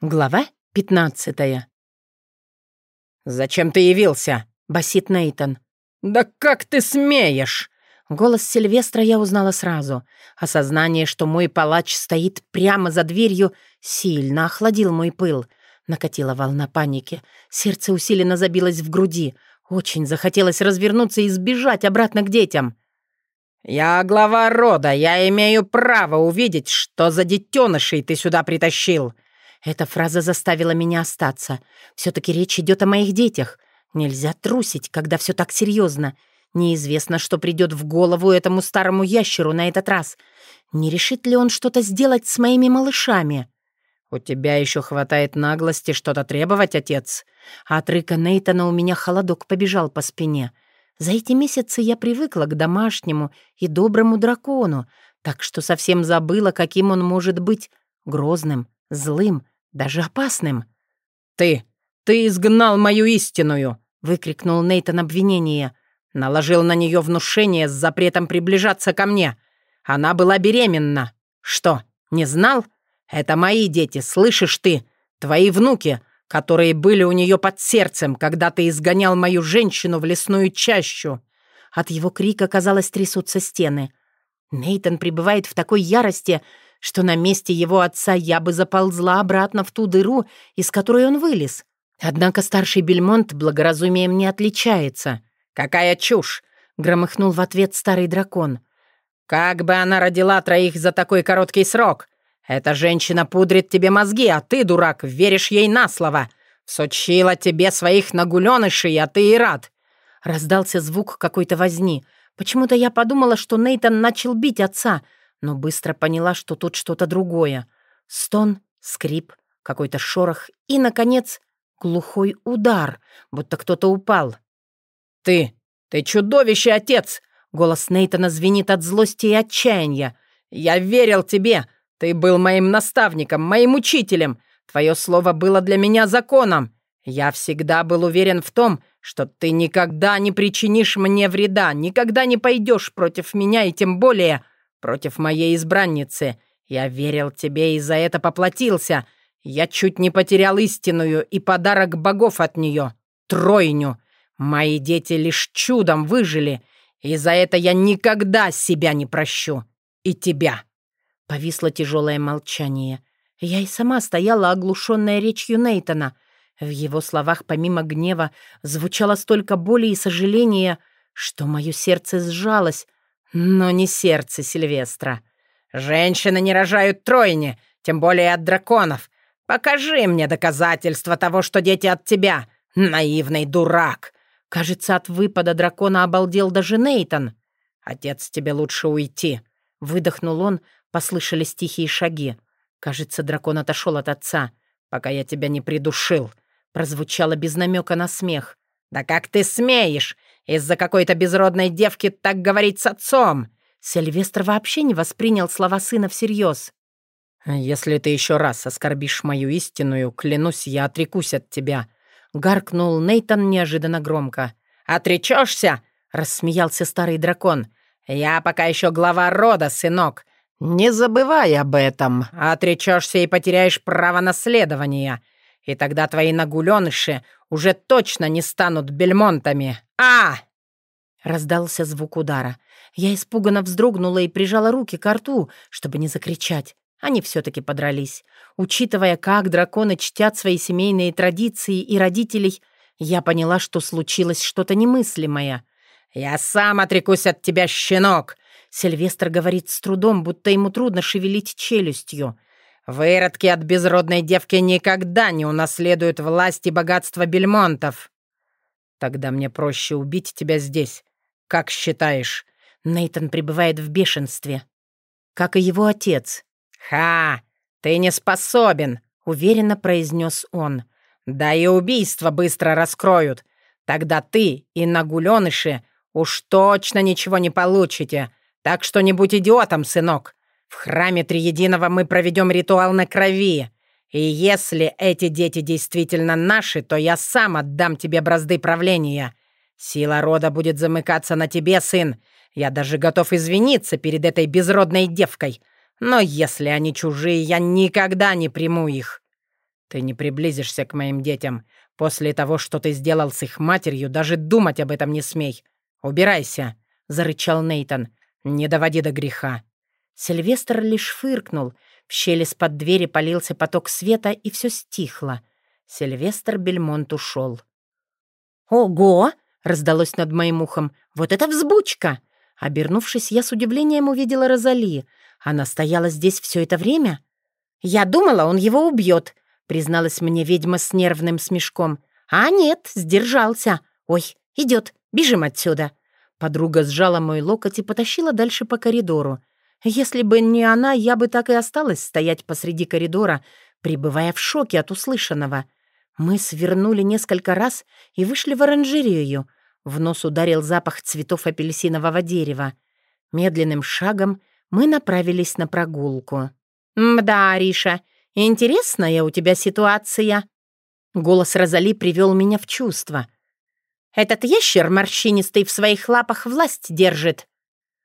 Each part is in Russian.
Глава пятнадцатая. «Зачем ты явился?» — басит Нейтон. «Да как ты смеешь?» Голос Сильвестра я узнала сразу. Осознание, что мой палач стоит прямо за дверью, сильно охладил мой пыл. Накатила волна паники. Сердце усиленно забилось в груди. Очень захотелось развернуться и сбежать обратно к детям. «Я глава рода. Я имею право увидеть, что за детенышей ты сюда притащил», эта фраза заставила меня остаться. Все-таки речь идет о моих детях. Нельзя трусить, когда все так серьезно. Неизвестно, что придет в голову этому старому ящеру на этот раз. Не решит ли он что-то сделать с моими малышами? «У тебя еще хватает наглости что-то требовать, отец?» От рыка Нейтана у меня холодок побежал по спине. За эти месяцы я привыкла к домашнему и доброму дракону, так что совсем забыла, каким он может быть грозным, злым, даже опасным. «Ты! Ты изгнал мою истинную!» — выкрикнул Нейтан обвинение. «Наложил на нее внушение с запретом приближаться ко мне. Она была беременна. Что, не знал? Это мои дети, слышишь ты? Твои внуки, которые были у нее под сердцем, когда ты изгонял мою женщину в лесную чащу». От его крика, казалось, трясутся стены. Нейтан пребывает в такой ярости, что на месте его отца я бы заползла обратно в ту дыру, из которой он вылез. Однако старший Бельмонт благоразумием не отличается. «Какая чушь!» — громыхнул в ответ старый дракон. «Как бы она родила троих за такой короткий срок! Эта женщина пудрит тебе мозги, а ты, дурак, веришь ей на слово! Всучила тебе своих нагулёнышей, а ты и рад!» Раздался звук какой-то возни. Почему-то я подумала, что Нейтан начал бить отца — но быстро поняла, что тут что-то другое. Стон, скрип, какой-то шорох и, наконец, глухой удар, будто кто-то упал. «Ты! Ты чудовище, отец!» Голос Нейтана звенит от злости и отчаяния. «Я верил тебе! Ты был моим наставником, моим учителем! Твое слово было для меня законом! Я всегда был уверен в том, что ты никогда не причинишь мне вреда, никогда не пойдешь против меня и тем более против моей избранницы. Я верил тебе и за это поплатился. Я чуть не потерял истинную и подарок богов от нее — тройню. Мои дети лишь чудом выжили, и за это я никогда себя не прощу. И тебя». Повисло тяжелое молчание. Я и сама стояла, оглушенная речью Нейтона. В его словах, помимо гнева, звучало столько боли и сожаления, что мое сердце сжалось, но не сердце Сильвестра. «Женщины не рожают тройни, тем более от драконов. Покажи мне доказательства того, что дети от тебя, наивный дурак!» Кажется, от выпада дракона обалдел даже Нейтон. «Отец, тебе лучше уйти!» Выдохнул он, послышались тихие шаги. Кажется, дракон отошел от отца. «Пока я тебя не придушил!» Прозвучало без намека на смех. «Да как ты смеешь? Из-за какой-то безродной девки так говорить с отцом!» Сильвестр вообще не воспринял слова сына всерьез. «Если ты еще раз оскорбишь мою истинную, клянусь, я отрекусь от тебя», — гаркнул Нейтан неожиданно громко. «Отречешься?» — рассмеялся старый дракон. «Я пока еще глава рода, сынок. Не забывай об этом. Отречешься и потеряешь право наследования. И тогда твои нагуленыши уже точно не станут бельмонтами. А!» Раздался звук удара. Я испуганно вздрогнула и прижала руки к рту, чтобы не закричать. Они все-таки подрались. Учитывая, как драконы чтят свои семейные традиции и родителей, я поняла, что случилось что-то немыслимое. «Я сам отрекусь от тебя, щенок!» Сильвестр говорит с трудом, будто ему трудно шевелить челюстью. Выродки от безродной девки никогда не унаследуют власть и богатство бельмонтов. Тогда мне проще убить тебя здесь. Как считаешь?» Нейтон пребывает в бешенстве. Как и его отец. «Ха! Ты не способен!» — уверенно произнес он. «Да и убийство быстро раскроют. Тогда ты и нагуленыши уж точно ничего не получите. Так что не будь идиотом, сынок. В храме Триединого мы проведем ритуал на крови. И если эти дети действительно наши, то я сам отдам тебе бразды правления. Сила рода будет замыкаться на тебе, сын. Я даже готов извиниться перед этой безродной девкой. Но если они чужие, я никогда не приму их». Ты не приблизишься к моим детям. После того, что ты сделал с их матерью, даже думать об этом не смей. Убирайся!» — зарычал Нейтон. «Не доводи до греха». Сильвестр лишь фыркнул. В щели с-под двери полился поток света, и все стихло. Сильвестр Бельмонт ушел. «Ого!» — раздалось над моим ухом. «Вот это взбучка!» Обернувшись, я с удивлением увидела Розали. Она стояла здесь все это время? «Я думала, он его убьет», — призналась мне ведьма с нервным смешком. «А нет, сдержался. Ой, идет, бежим отсюда». Подруга сжала мой локоть и потащила дальше по коридору. Если бы не она, я бы так и осталась стоять посреди коридора, пребывая в шоке от услышанного. Мы свернули несколько раз и вышли в оранжерею. В нос ударил запах цветов апельсинового дерева. Медленным шагом мы направились на прогулку. «Мда, Ариша, интересная у тебя ситуация». Голос Розали привел меня в чувство. «Этот ящер морщинистый в своих лапах власть держит».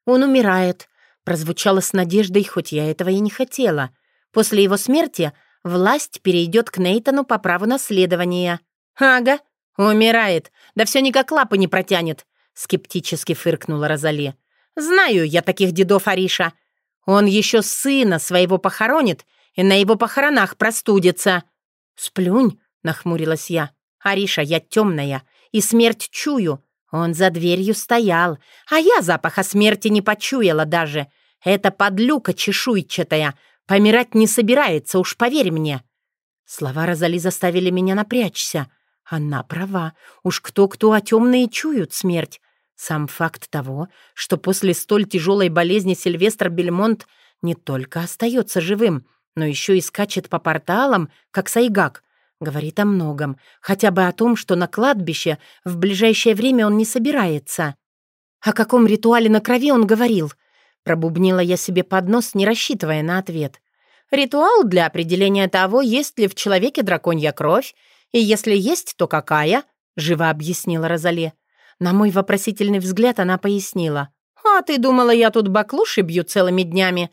«Он умирает», — прозвучало с надеждой, хоть я этого и не хотела. «После его смерти власть перейдет к Нейтану по праву наследования». «Ага, умирает. Да все никак лапы не протянет», — скептически фыркнула Розали. «Знаю я таких дедов Ариша. Он еще сына своего похоронит и на его похоронах простудится». «Сплюнь», — нахмурилась я. «Ариша, я темная и смерть чую. Он за дверью стоял, а я запаха смерти не почуяла даже. Это подлюка чешуйчатая. Помирать не собирается, уж поверь мне». Слова Розали заставили меня напрячься. Она права. Уж кто-кто, а темные чуют смерть. Сам факт того, что после столь тяжелой болезни Сильвестр Бельмонт не только остается живым, но еще и скачет по порталам, как Сайгак, говорит о многом, хотя бы о том, что на кладбище в ближайшее время он не собирается. О каком ритуале на крови он говорил? Пробубнила я себе под нос, не рассчитывая на ответ. Ритуал для определения того, есть ли в человеке драконья кровь, и если есть, то какая, живо объяснила Розале. На мой вопросительный взгляд она пояснила. «А ты думала, я тут баклуши бью целыми днями?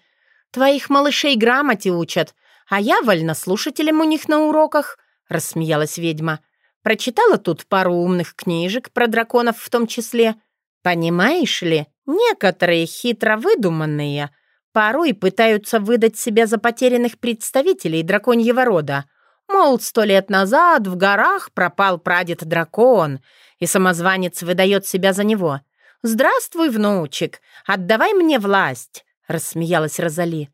Твоих малышей грамоте учат, а я вольнослушателем у них на уроках», — рассмеялась ведьма. «Прочитала тут пару умных книжек про драконов в том числе. Понимаешь ли, некоторые хитро выдуманные порой пытаются выдать себя за потерянных представителей драконьего рода. Мол, сто лет назад в горах пропал прадед-дракон, и самозванец выдает себя за него. «Здравствуй, внучек, отдавай мне власть», — рассмеялась Розали.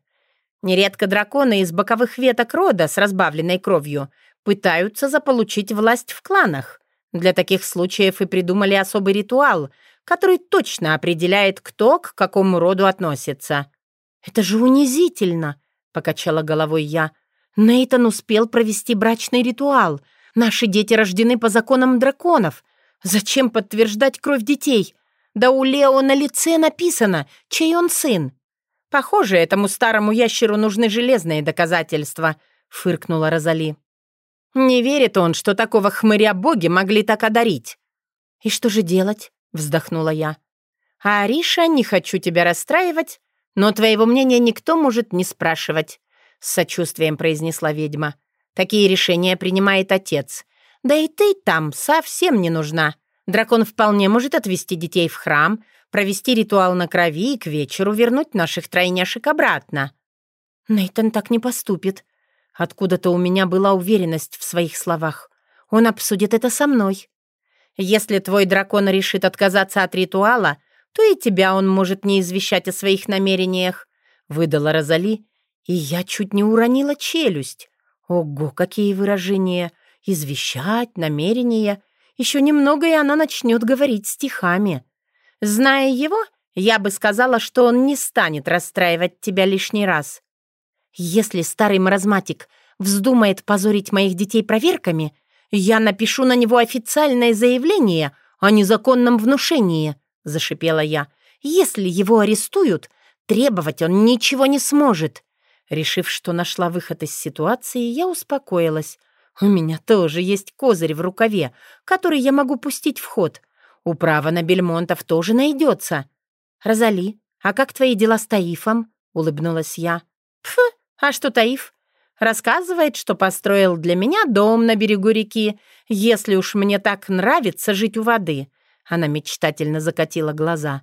Нередко драконы из боковых веток рода с разбавленной кровью пытаются заполучить власть в кланах. Для таких случаев и придумали особый ритуал, который точно определяет, кто к какому роду относится. «Это же унизительно», — покачала головой я. «Нейтан успел провести брачный ритуал. Наши дети рождены по законам драконов. Зачем подтверждать кровь детей? Да у Лео на лице написано, чей он сын. Похоже, этому старому ящеру нужны железные доказательства, фыркнула Розали. Не верит он, что такого хмыря боги могли так одарить. И что же делать? вздохнула я. Ариша, не хочу тебя расстраивать, но твоего мнения никто может не спрашивать, с сочувствием произнесла ведьма. Такие решения принимает отец. Да и ты там совсем не нужна. Дракон вполне может отвести детей в храм, провести ритуал на крови и к вечеру вернуть наших тройняшек обратно. Нейтан так не поступит. Откуда-то у меня была уверенность в своих словах. Он обсудит это со мной. Если твой дракон решит отказаться от ритуала, то и тебя он может не извещать о своих намерениях», — выдала Розали, и я чуть не уронила челюсть. Ого, какие выражения! извещать, намерения. Еще немного, и она начнет говорить стихами. Зная его, я бы сказала, что он не станет расстраивать тебя лишний раз. Если старый маразматик вздумает позорить моих детей проверками, я напишу на него официальное заявление о незаконном внушении, зашипела я. Если его арестуют, требовать он ничего не сможет. Решив, что нашла выход из ситуации, я успокоилась. У меня тоже есть козырь в рукаве, который я могу пустить в ход. Управа на Бельмонтов тоже найдется. Розали, а как твои дела с Таифом? Улыбнулась я. А что Таиф? Рассказывает, что построил для меня дом на берегу реки, если уж мне так нравится жить у воды». Она мечтательно закатила глаза.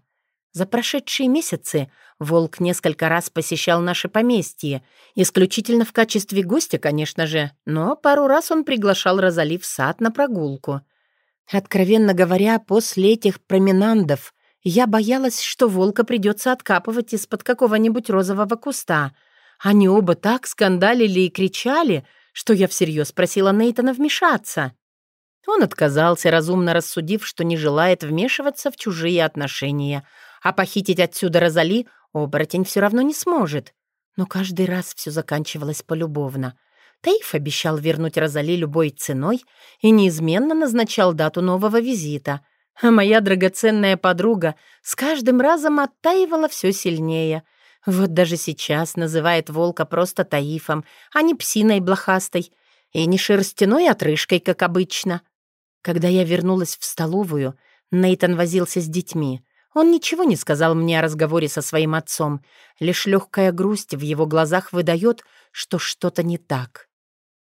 За прошедшие месяцы волк несколько раз посещал наше поместье, исключительно в качестве гостя, конечно же, но пару раз он приглашал Розали в сад на прогулку. Откровенно говоря, после этих променандов я боялась, что волка придется откапывать из-под какого-нибудь розового куста. Они оба так скандалили и кричали, что я всерьез просила Нейтана вмешаться. Он отказался, разумно рассудив, что не желает вмешиваться в чужие отношения — а похитить отсюда Розали оборотень все равно не сможет. Но каждый раз все заканчивалось полюбовно. Таиф обещал вернуть Розали любой ценой и неизменно назначал дату нового визита. А моя драгоценная подруга с каждым разом оттаивала все сильнее. Вот даже сейчас называет волка просто Таифом, а не псиной блохастой и не шерстяной отрыжкой, как обычно. Когда я вернулась в столовую, Нейтан возился с детьми. Он ничего не сказал мне о разговоре со своим отцом, лишь легкая грусть в его глазах выдает, что что-то не так.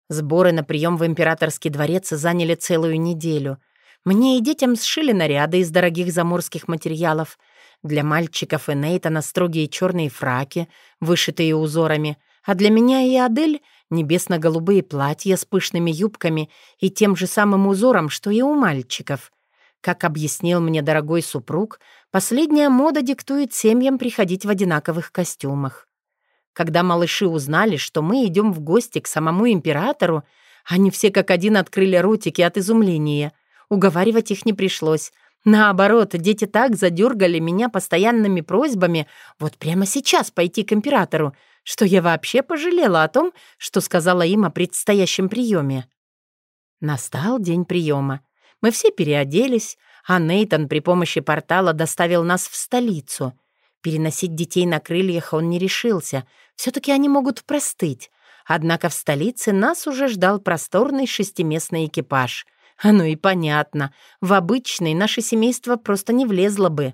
Сборы на прием в императорский дворец заняли целую неделю. Мне и детям сшили наряды из дорогих заморских материалов. Для мальчиков и Нейтана строгие черные фраки, вышитые узорами, а для меня и Адель — небесно-голубые платья с пышными юбками и тем же самым узором, что и у мальчиков — как объяснил мне дорогой супруг, последняя мода диктует семьям приходить в одинаковых костюмах. Когда малыши узнали, что мы идем в гости к самому императору, они все как один открыли ротики от изумления. Уговаривать их не пришлось. Наоборот, дети так задергали меня постоянными просьбами вот прямо сейчас пойти к императору, что я вообще пожалела о том, что сказала им о предстоящем приеме. Настал день приема. Мы все переоделись, а Нейтон при помощи портала доставил нас в столицу. Переносить детей на крыльях он не решился. Все-таки они могут простыть. Однако в столице нас уже ждал просторный шестиместный экипаж. Оно и понятно. В обычный наше семейство просто не влезло бы.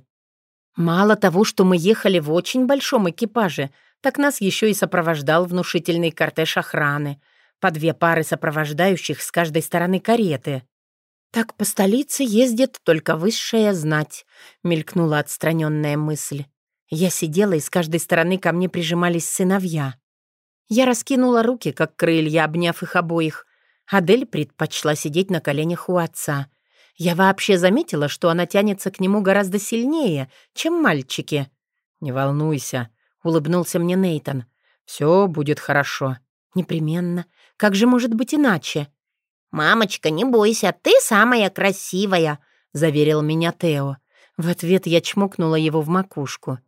Мало того, что мы ехали в очень большом экипаже, так нас еще и сопровождал внушительный кортеж охраны. По две пары сопровождающих с каждой стороны кареты. «Так по столице ездит только высшая знать», — мелькнула отстраненная мысль. Я сидела, и с каждой стороны ко мне прижимались сыновья. Я раскинула руки, как крылья, обняв их обоих. Адель предпочла сидеть на коленях у отца. Я вообще заметила, что она тянется к нему гораздо сильнее, чем мальчики. «Не волнуйся», — улыбнулся мне Нейтон. «Все будет хорошо». «Непременно. Как же может быть иначе?» «Мамочка, не бойся, ты самая красивая», — заверил меня Тео. В ответ я чмокнула его в макушку.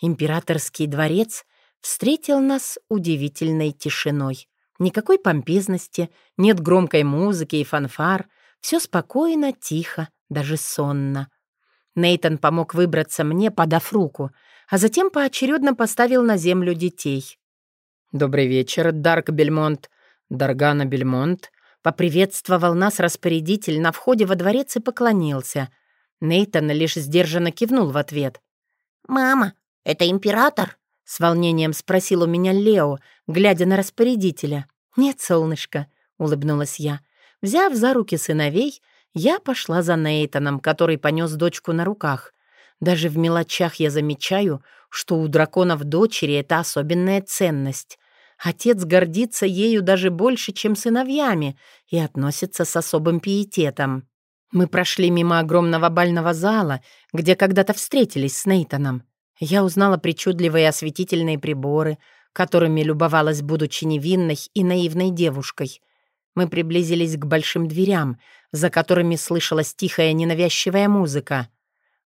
Императорский дворец встретил нас удивительной тишиной. Никакой помпезности, нет громкой музыки и фанфар. Все спокойно, тихо, даже сонно. Нейтон помог выбраться мне, подав руку, а затем поочередно поставил на землю детей. «Добрый вечер, Дарк Бельмонт, Даргана Бельмонт, Поприветствовал нас распорядитель на входе во дворец и поклонился. Нейтан лишь сдержанно кивнул в ответ. «Мама, это император?» — с волнением спросил у меня Лео, глядя на распорядителя. «Нет, солнышко», — улыбнулась я. Взяв за руки сыновей, я пошла за Нейтаном, который понес дочку на руках. Даже в мелочах я замечаю, что у драконов дочери это особенная ценность. Отец гордится ею даже больше, чем сыновьями, и относится с особым пиететом. Мы прошли мимо огромного бального зала, где когда-то встретились с Нейтаном. Я узнала причудливые осветительные приборы, которыми любовалась, будучи невинной и наивной девушкой. Мы приблизились к большим дверям, за которыми слышалась тихая ненавязчивая музыка.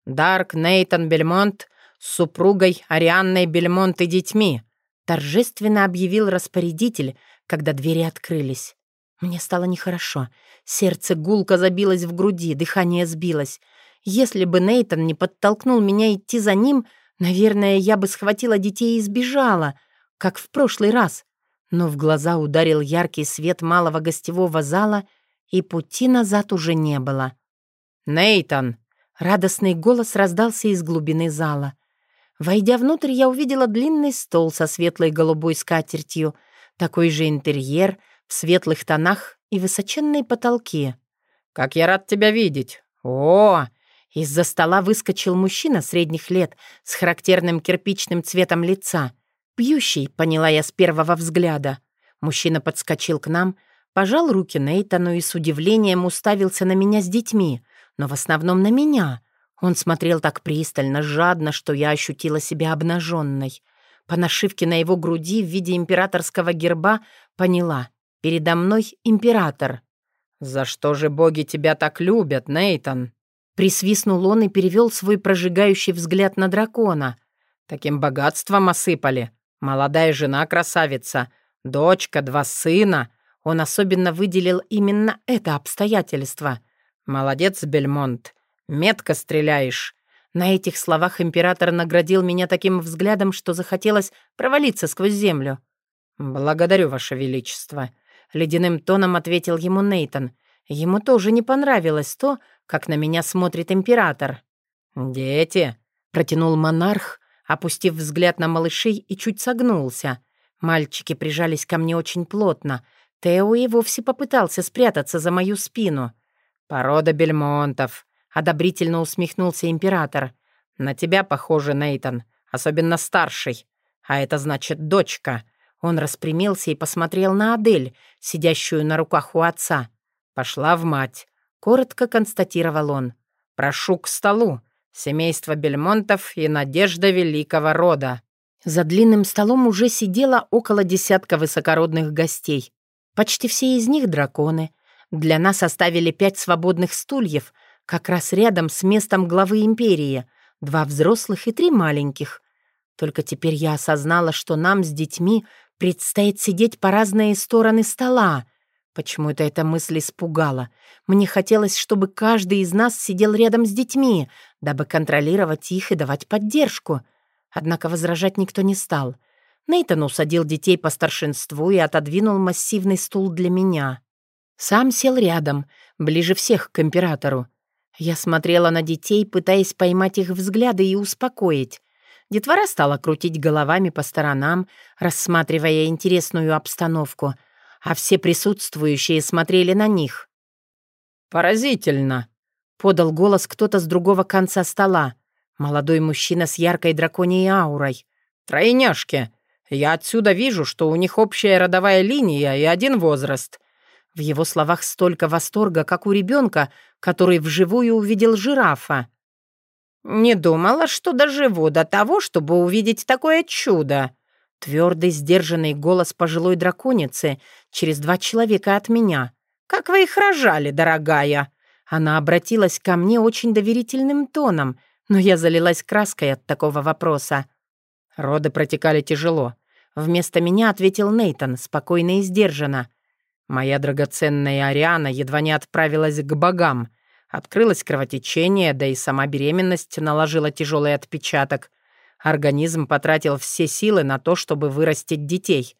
«Дарк Нейтан Бельмонт с супругой Арианной Бельмонт и детьми», торжественно объявил распорядитель, когда двери открылись. Мне стало нехорошо. Сердце гулко забилось в груди, дыхание сбилось. Если бы Нейтон не подтолкнул меня идти за ним, наверное, я бы схватила детей и сбежала, как в прошлый раз. Но в глаза ударил яркий свет малого гостевого зала, и пути назад уже не было. «Нейтан!» — радостный голос раздался из глубины зала. Войдя внутрь, я увидела длинный стол со светлой голубой скатертью. Такой же интерьер в светлых тонах и высоченные потолки. «Как я рад тебя видеть! О!» Из-за стола выскочил мужчина средних лет с характерным кирпичным цветом лица. Пьющий, поняла я с первого взгляда. Мужчина подскочил к нам, пожал руки Нейтану и с удивлением уставился на меня с детьми, но в основном на меня. Он смотрел так пристально, жадно, что я ощутила себя обнаженной. По нашивке на его груди в виде императорского герба поняла — передо мной император. «За что же боги тебя так любят, Нейтан?» Присвистнул он и перевел свой прожигающий взгляд на дракона. «Таким богатством осыпали. Молодая жена красавица, дочка, два сына. Он особенно выделил именно это обстоятельство. Молодец, Бельмонт. Метко стреляешь». На этих словах император наградил меня таким взглядом, что захотелось провалиться сквозь землю. «Благодарю, Ваше Величество», — ледяным тоном ответил ему Нейтон. Ему тоже не понравилось то, как на меня смотрит император. «Дети», — протянул монарх, опустив взгляд на малышей и чуть согнулся. Мальчики прижались ко мне очень плотно. Тео и вовсе попытался спрятаться за мою спину. «Порода бельмонтов», — одобрительно усмехнулся император. «На тебя похоже, Нейтон, особенно старший. А это значит дочка». Он распрямился и посмотрел на Адель, сидящую на руках у отца. «Пошла в мать», — коротко констатировал он. «Прошу к столу. Семейство Бельмонтов и надежда великого рода». За длинным столом уже сидело около десятка высокородных гостей. Почти все из них драконы. Для нас оставили пять свободных стульев, как раз рядом с местом главы империи, два взрослых и три маленьких. Только теперь я осознала, что нам с детьми предстоит сидеть по разные стороны стола. Почему-то эта мысль испугала. Мне хотелось, чтобы каждый из нас сидел рядом с детьми, дабы контролировать их и давать поддержку. Однако возражать никто не стал. Нейтан усадил детей по старшинству и отодвинул массивный стул для меня. Сам сел рядом, ближе всех к императору. Я смотрела на детей, пытаясь поймать их взгляды и успокоить. Детвора стала крутить головами по сторонам, рассматривая интересную обстановку — а все присутствующие смотрели на них. «Поразительно!» — подал голос кто-то с другого конца стола. Молодой мужчина с яркой драконьей аурой. «Тройняшки! Я отсюда вижу, что у них общая родовая линия и один возраст». В его словах столько восторга, как у ребенка, который вживую увидел жирафа. «Не думала, что доживу до того, чтобы увидеть такое чудо», Твердый, сдержанный голос пожилой драконицы через два человека от меня. «Как вы их рожали, дорогая?» Она обратилась ко мне очень доверительным тоном, но я залилась краской от такого вопроса. Роды протекали тяжело. Вместо меня ответил Нейтон, спокойно и сдержанно. Моя драгоценная Ариана едва не отправилась к богам. Открылось кровотечение, да и сама беременность наложила тяжелый отпечаток. Организм потратил все силы на то, чтобы вырастить детей.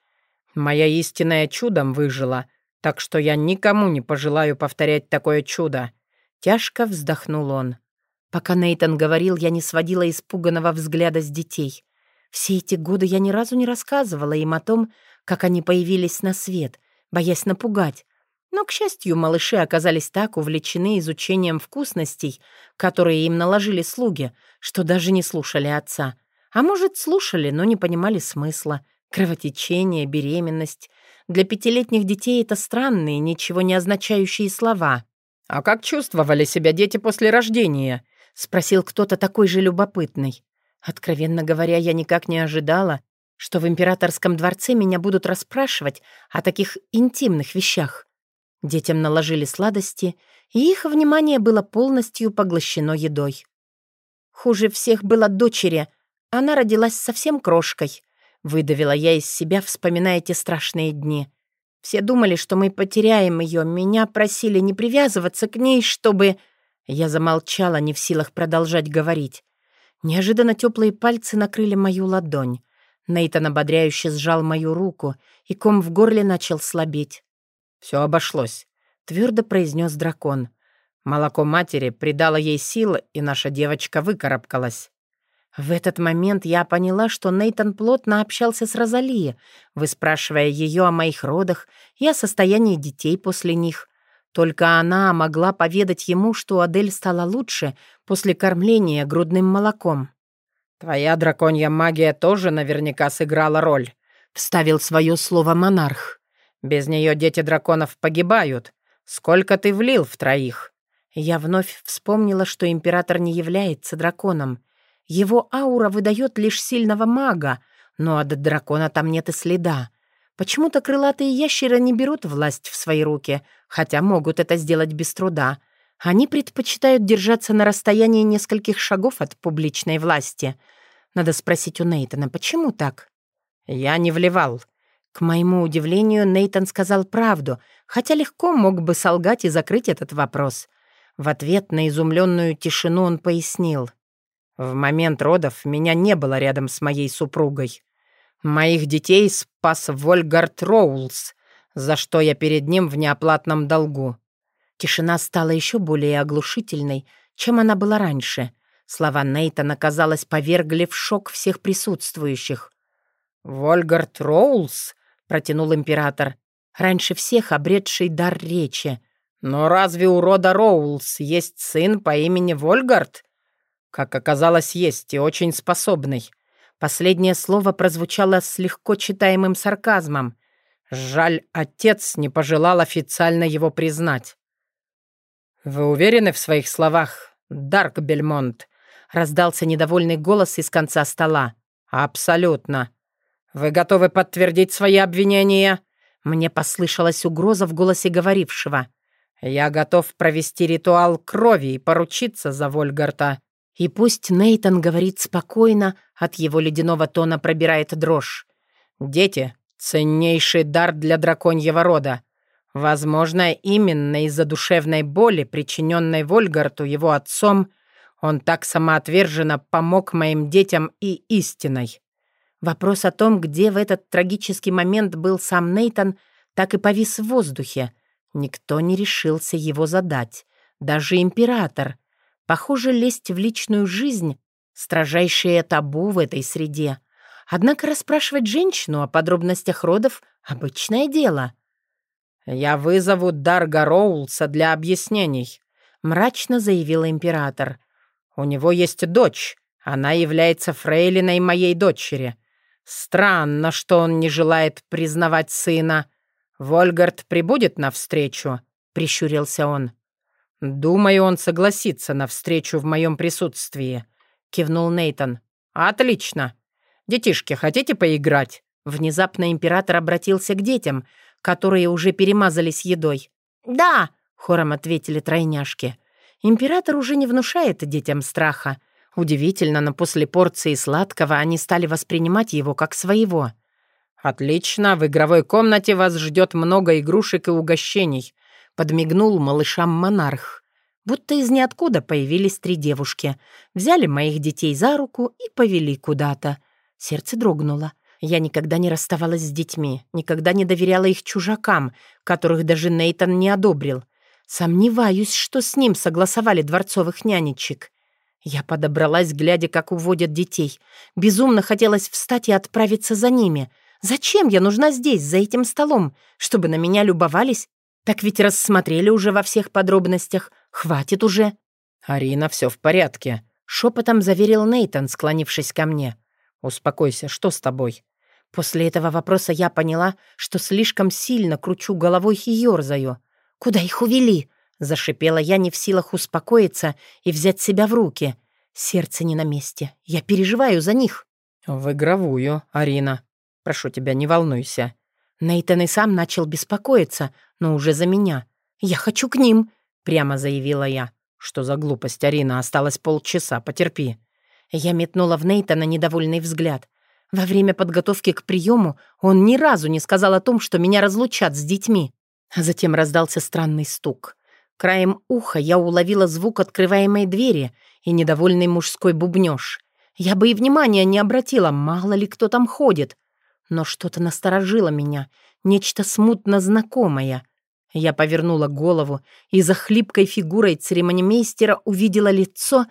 Моя истинная чудом выжила, так что я никому не пожелаю повторять такое чудо». Тяжко вздохнул он. Пока Нейтан говорил, я не сводила испуганного взгляда с детей. Все эти годы я ни разу не рассказывала им о том, как они появились на свет, боясь напугать. Но, к счастью, малыши оказались так увлечены изучением вкусностей, которые им наложили слуги, что даже не слушали отца — а может, слушали, но не понимали смысла. Кровотечение, беременность. Для пятилетних детей это странные, ничего не означающие слова. «А как чувствовали себя дети после рождения?» — спросил кто-то такой же любопытный. Откровенно говоря, я никак не ожидала, что в императорском дворце меня будут расспрашивать о таких интимных вещах. Детям наложили сладости, и их внимание было полностью поглощено едой. Хуже всех было дочери — она родилась совсем крошкой. Выдавила я из себя, вспоминая те страшные дни. Все думали, что мы потеряем ее. Меня просили не привязываться к ней, чтобы... Я замолчала, не в силах продолжать говорить. Неожиданно теплые пальцы накрыли мою ладонь. Нейтан ободряюще сжал мою руку, и ком в горле начал слабеть. «Все обошлось», — твердо произнес дракон. Молоко матери придало ей силы, и наша девочка выкарабкалась. В этот момент я поняла, что Нейтон плотно общался с Розали, выспрашивая ее о моих родах и о состоянии детей после них. Только она могла поведать ему, что Адель стала лучше после кормления грудным молоком. «Твоя драконья магия тоже наверняка сыграла роль», — вставил свое слово монарх. «Без нее дети драконов погибают. Сколько ты влил в троих?» Я вновь вспомнила, что император не является драконом. Его аура выдает лишь сильного мага, но от дракона там нет и следа. Почему-то крылатые ящеры не берут власть в свои руки, хотя могут это сделать без труда. Они предпочитают держаться на расстоянии нескольких шагов от публичной власти. Надо спросить у Нейтана, почему так? «Я не вливал». К моему удивлению, Нейтан сказал правду, хотя легко мог бы солгать и закрыть этот вопрос. В ответ на изумленную тишину он пояснил. В момент родов меня не было рядом с моей супругой. Моих детей спас Вольгард Роулс, за что я перед ним в неоплатном долгу. Тишина стала еще более оглушительной, чем она была раньше. Слова Нейтана, казалось, повергли в шок всех присутствующих. «Вольгард Роулс?» — протянул император, раньше всех обретший дар речи. «Но разве у рода Роулс есть сын по имени Вольгард?» Как оказалось, есть и очень способный. Последнее слово прозвучало с легко читаемым сарказмом. Жаль, отец не пожелал официально его признать. «Вы уверены в своих словах, Дарк Бельмонт?» раздался недовольный голос из конца стола. «Абсолютно. Вы готовы подтвердить свои обвинения?» Мне послышалась угроза в голосе говорившего. «Я готов провести ритуал крови и поручиться за Вольгарта. И пусть Нейтон говорит спокойно, от его ледяного тона пробирает дрожь. «Дети — ценнейший дар для драконьего рода. Возможно, именно из-за душевной боли, причиненной Вольгарту его отцом, он так самоотверженно помог моим детям и истиной». Вопрос о том, где в этот трагический момент был сам Нейтон, так и повис в воздухе. Никто не решился его задать. Даже император — Похоже, лезть в личную жизнь — строжайшее табу в этой среде. Однако расспрашивать женщину о подробностях родов — обычное дело. «Я вызову Дарга Роулса для объяснений», — мрачно заявил император. «У него есть дочь. Она является фрейлиной моей дочери. Странно, что он не желает признавать сына. Вольгард прибудет навстречу», — прищурился он. «Думаю, он согласится на встречу в моем присутствии», — кивнул Нейтон. «Отлично. Детишки, хотите поиграть?» Внезапно император обратился к детям, которые уже перемазались едой. «Да», — хором ответили тройняшки. Император уже не внушает детям страха. Удивительно, но после порции сладкого они стали воспринимать его как своего. «Отлично, в игровой комнате вас ждет много игрушек и угощений подмигнул малышам монарх. Будто из ниоткуда появились три девушки. Взяли моих детей за руку и повели куда-то. Сердце дрогнуло. Я никогда не расставалась с детьми, никогда не доверяла их чужакам, которых даже Нейтан не одобрил. Сомневаюсь, что с ним согласовали дворцовых нянечек. Я подобралась, глядя, как уводят детей. Безумно хотелось встать и отправиться за ними. Зачем я нужна здесь, за этим столом? Чтобы на меня любовались так ведь рассмотрели уже во всех подробностях. Хватит уже. Арина, все в порядке. Шепотом заверил Нейтон, склонившись ко мне. Успокойся, что с тобой? После этого вопроса я поняла, что слишком сильно кручу головой и ёрзаю. «Куда их увели?» — зашипела я, не в силах успокоиться и взять себя в руки. Сердце не на месте. Я переживаю за них. «В игровую, Арина. Прошу тебя, не волнуйся». Нейтан и сам начал беспокоиться, но уже за меня. «Я хочу к ним», — прямо заявила я. «Что за глупость, Арина? Осталось полчаса, потерпи». Я метнула в Нейтана недовольный взгляд. Во время подготовки к приему он ни разу не сказал о том, что меня разлучат с детьми. А затем раздался странный стук. Краем уха я уловила звук открываемой двери и недовольный мужской бубнёж. Я бы и внимания не обратила, мало ли кто там ходит. Но что-то насторожило меня, нечто смутно знакомое. Я повернула голову и за хлипкой фигурой церемонимейстера увидела лицо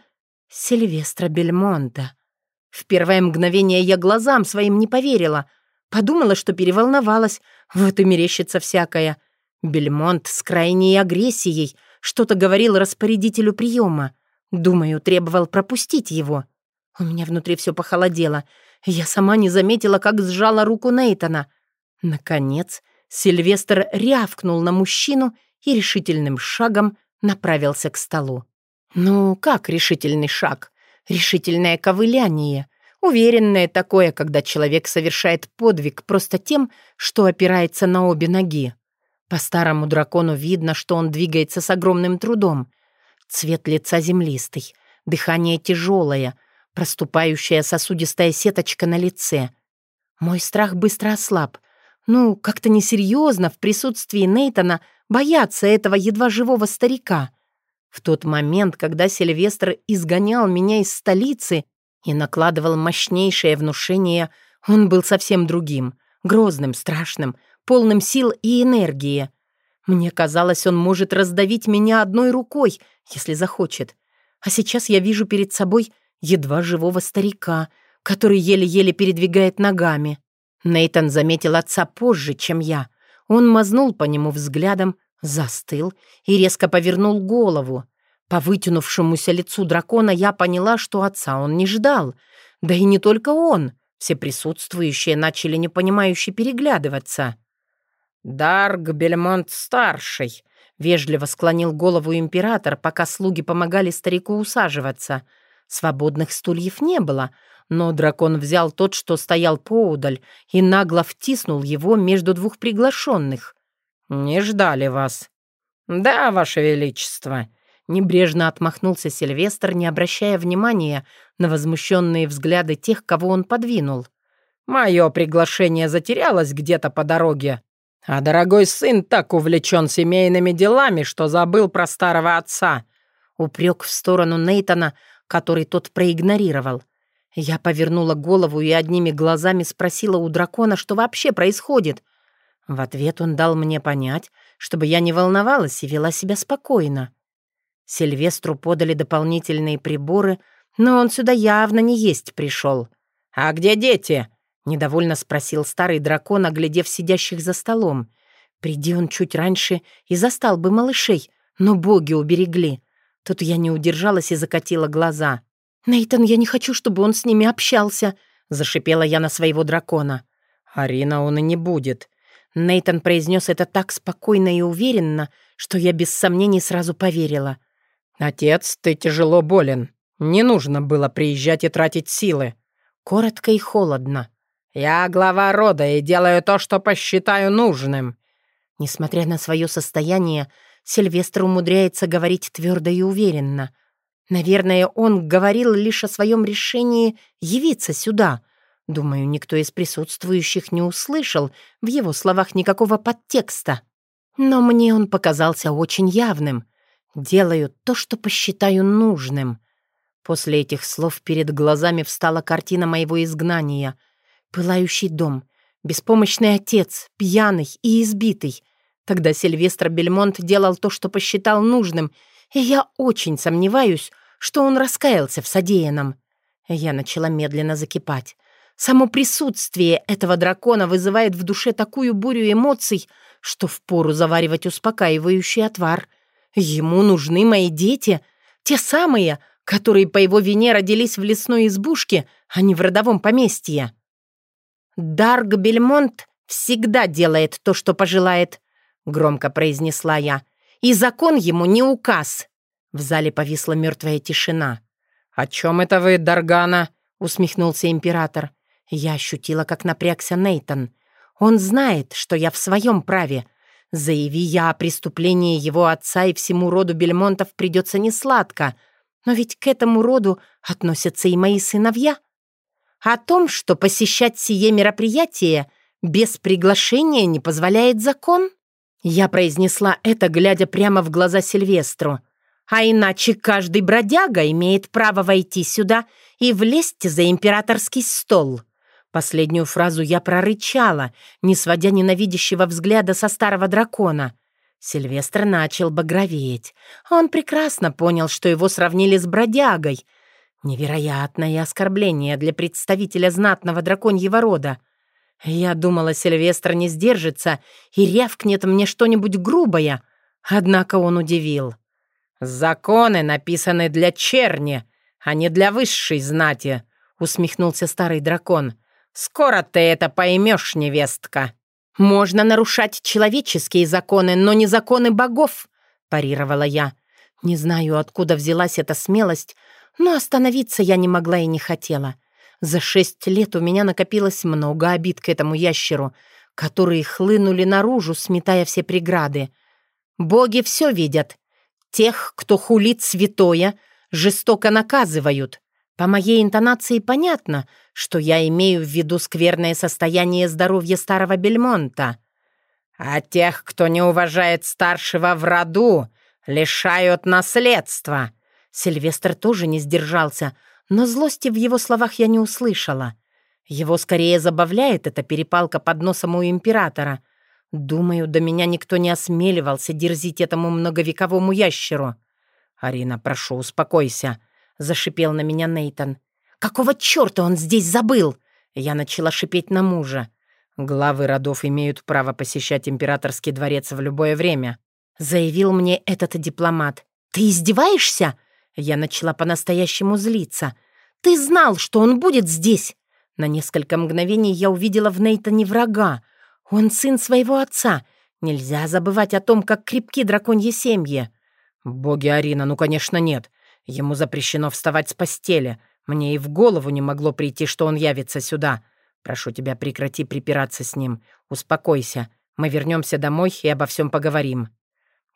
Сильвестра Бельмонта. В первое мгновение я глазам своим не поверила. Подумала, что переволновалась. Вот и мерещится всякое. Бельмонт с крайней агрессией что-то говорил распорядителю приема. Думаю, требовал пропустить его. У меня внутри все похолодело. Я сама не заметила, как сжала руку Нейтона. Наконец, Сильвестр рявкнул на мужчину и решительным шагом направился к столу. Ну, как решительный шаг? Решительное ковыляние. Уверенное такое, когда человек совершает подвиг просто тем, что опирается на обе ноги. По старому дракону видно, что он двигается с огромным трудом. Цвет лица землистый, дыхание тяжелое, проступающая сосудистая сеточка на лице. Мой страх быстро ослаб. Ну, как-то несерьезно в присутствии Нейтона бояться этого едва живого старика. В тот момент, когда Сильвестр изгонял меня из столицы и накладывал мощнейшее внушение, он был совсем другим, грозным, страшным, полным сил и энергии. Мне казалось, он может раздавить меня одной рукой, если захочет. А сейчас я вижу перед собой едва живого старика, который еле-еле передвигает ногами. Нейтан заметил отца позже, чем я. Он мазнул по нему взглядом, застыл и резко повернул голову. По вытянувшемуся лицу дракона я поняла, что отца он не ждал. Да и не только он. Все присутствующие начали непонимающе переглядываться. «Дарг Бельмонт-старший», — вежливо склонил голову император, пока слуги помогали старику усаживаться. Свободных стульев не было, но дракон взял тот, что стоял поудаль, и нагло втиснул его между двух приглашенных. «Не ждали вас». «Да, ваше величество», — небрежно отмахнулся Сильвестр, не обращая внимания на возмущенные взгляды тех, кого он подвинул. «Мое приглашение затерялось где-то по дороге, а дорогой сын так увлечен семейными делами, что забыл про старого отца». Упрек в сторону Нейтона, который тот проигнорировал. Я повернула голову и одними глазами спросила у дракона, что вообще происходит. В ответ он дал мне понять, чтобы я не волновалась и вела себя спокойно. Сильвестру подали дополнительные приборы, но он сюда явно не есть пришел. «А где дети?» — недовольно спросил старый дракон, оглядев сидящих за столом. «Приди он чуть раньше и застал бы малышей, но боги уберегли». Тут я не удержалась и закатила глаза. «Нейтан, я не хочу, чтобы он с ними общался», — зашипела я на своего дракона. «Арина он и не будет», Нейтон произнес это так спокойно и уверенно, что я без сомнений сразу поверила. «Отец, ты тяжело болен. Не нужно было приезжать и тратить силы». Коротко и холодно. «Я глава рода и делаю то, что посчитаю нужным». Несмотря на свое состояние, Сильвестр умудряется говорить твердо и уверенно. Наверное, он говорил лишь о своем решении явиться сюда — Думаю, никто из присутствующих не услышал в его словах никакого подтекста. Но мне он показался очень явным. Делаю то, что посчитаю нужным. После этих слов перед глазами встала картина моего изгнания. Пылающий дом, беспомощный отец, пьяный и избитый. Тогда Сильвестр Бельмонт делал то, что посчитал нужным, и я очень сомневаюсь, что он раскаялся в содеянном. Я начала медленно закипать. Само присутствие этого дракона вызывает в душе такую бурю эмоций, что впору заваривать успокаивающий отвар. Ему нужны мои дети, те самые, которые по его вине родились в лесной избушке, а не в родовом поместье. «Дарг Бельмонт всегда делает то, что пожелает», — громко произнесла я. «И закон ему не указ». В зале повисла мертвая тишина. «О чем это вы, Даргана?» — усмехнулся император. Я ощутила, как напрягся Нейтон. Он знает, что я в своем праве. Заяви я о преступлении его отца и всему роду Бельмонтов придется несладко. Но ведь к этому роду относятся и мои сыновья. О том, что посещать сие мероприятие без приглашения не позволяет закон? Я произнесла это, глядя прямо в глаза Сильвестру. А иначе каждый бродяга имеет право войти сюда и влезть за императорский стол. Последнюю фразу я прорычала, не сводя ненавидящего взгляда со старого дракона. Сильвестр начал багроветь. Он прекрасно понял, что его сравнили с бродягой. Невероятное оскорбление для представителя знатного драконьего рода. Я думала, Сильвестр не сдержится и рявкнет мне что-нибудь грубое, однако он удивил. «Законы написаны для черни, а не для высшей знати», — усмехнулся старый дракон. «Скоро ты это поймешь, невестка». «Можно нарушать человеческие законы, но не законы богов», — парировала я. Не знаю, откуда взялась эта смелость, но остановиться я не могла и не хотела. За шесть лет у меня накопилось много обид к этому ящеру, которые хлынули наружу, сметая все преграды. Боги все видят. Тех, кто хулит святое, жестоко наказывают. По моей интонации понятно, что я имею в виду скверное состояние здоровья старого Бельмонта. А тех, кто не уважает старшего в роду, лишают наследства. Сильвестр тоже не сдержался, но злости в его словах я не услышала. Его скорее забавляет эта перепалка под носом у императора. Думаю, до меня никто не осмеливался дерзить этому многовековому ящеру. «Арина, прошу, успокойся», — зашипел на меня Нейтон. «Какого черта он здесь забыл?» Я начала шипеть на мужа. «Главы родов имеют право посещать императорский дворец в любое время», — заявил мне этот дипломат. «Ты издеваешься?» Я начала по-настоящему злиться. «Ты знал, что он будет здесь!» На несколько мгновений я увидела в Нейтане врага. Он сын своего отца. Нельзя забывать о том, как крепки драконьи семьи. «Боги Арина, ну, конечно, нет. Ему запрещено вставать с постели. Мне и в голову не могло прийти, что он явится сюда. Прошу тебя, прекрати припираться с ним. Успокойся. Мы вернемся домой и обо всем поговорим».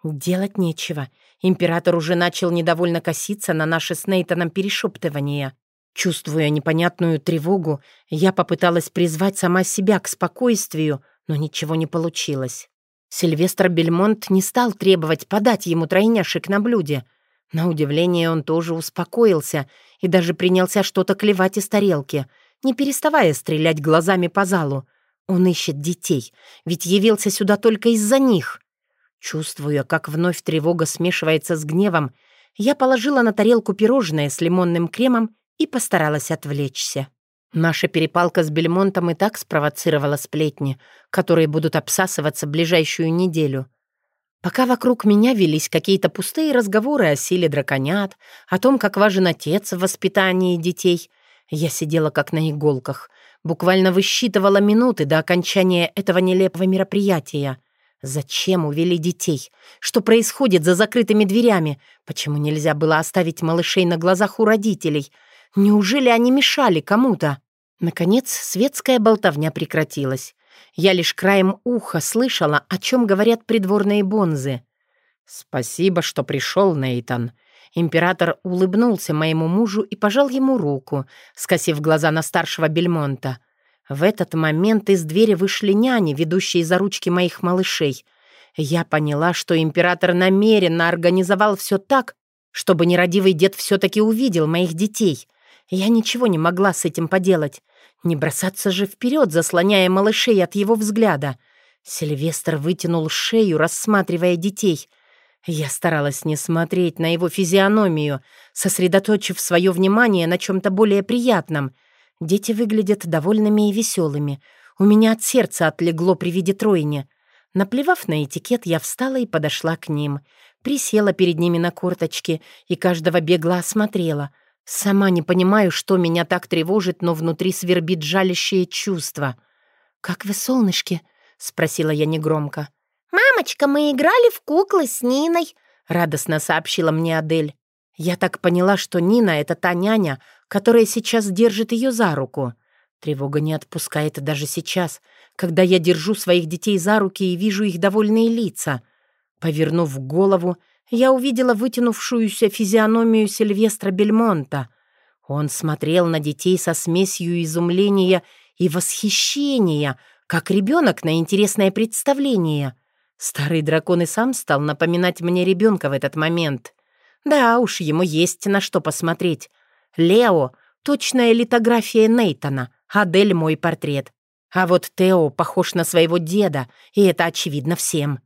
Делать нечего. Император уже начал недовольно коситься на наши с Нейтаном перешептывания. Чувствуя непонятную тревогу, я попыталась призвать сама себя к спокойствию, но ничего не получилось. Сильвестр Бельмонт не стал требовать подать ему тройняшек на блюде. На удивление он тоже успокоился и даже принялся что-то клевать из тарелки, не переставая стрелять глазами по залу. Он ищет детей, ведь явился сюда только из-за них. Чувствуя, как вновь тревога смешивается с гневом, я положила на тарелку пирожное с лимонным кремом и постаралась отвлечься. Наша перепалка с Бельмонтом и так спровоцировала сплетни, которые будут обсасываться ближайшую неделю. Пока вокруг меня велись какие-то пустые разговоры о силе драконят, о том, как важен отец в воспитании детей, я сидела как на иголках, буквально высчитывала минуты до окончания этого нелепого мероприятия. Зачем увели детей? Что происходит за закрытыми дверями? Почему нельзя было оставить малышей на глазах у родителей? Неужели они мешали кому-то? Наконец, светская болтовня прекратилась. Я лишь краем уха слышала, о чем говорят придворные бонзы. «Спасибо, что пришел, Нейтан». Император улыбнулся моему мужу и пожал ему руку, скосив глаза на старшего Бельмонта. В этот момент из двери вышли няни, ведущие за ручки моих малышей. Я поняла, что император намеренно организовал все так, чтобы нерадивый дед все-таки увидел моих детей. Я ничего не могла с этим поделать. Не бросаться же вперед, заслоняя малышей от его взгляда. Сильвестр вытянул шею, рассматривая детей. Я старалась не смотреть на его физиономию, сосредоточив свое внимание на чем-то более приятном — Дети выглядят довольными и веселыми. У меня от сердца отлегло при виде тройни. Наплевав на этикет, я встала и подошла к ним. Присела перед ними на корточки и каждого бегла осмотрела. Сама не понимаю, что меня так тревожит, но внутри свербит жалящее чувство. «Как вы, солнышки?» — спросила я негромко. «Мамочка, мы играли в куклы с Ниной», — радостно сообщила мне Адель. Я так поняла, что Нина — это та няня, которая сейчас держит ее за руку. Тревога не отпускает даже сейчас, когда я держу своих детей за руки и вижу их довольные лица. Повернув голову, я увидела вытянувшуюся физиономию Сильвестра Бельмонта. Он смотрел на детей со смесью изумления и восхищения, как ребенок на интересное представление. Старый дракон и сам стал напоминать мне ребенка в этот момент. Да уж, ему есть на что посмотреть. Лео — точная литография Нейтона, Адель — мой портрет. А вот Тео похож на своего деда, и это очевидно всем.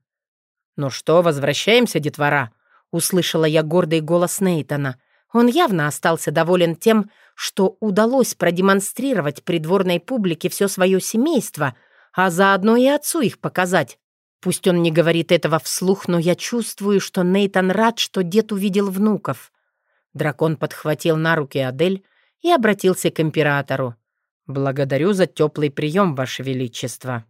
«Ну что, возвращаемся, детвора?» — услышала я гордый голос Нейтона. Он явно остался доволен тем, что удалось продемонстрировать придворной публике все свое семейство, а заодно и отцу их показать. Пусть он не говорит этого вслух, но я чувствую, что Нейтан рад, что дед увидел внуков. Дракон подхватил на руки Адель и обратился к императору. «Благодарю за теплый прием, Ваше Величество».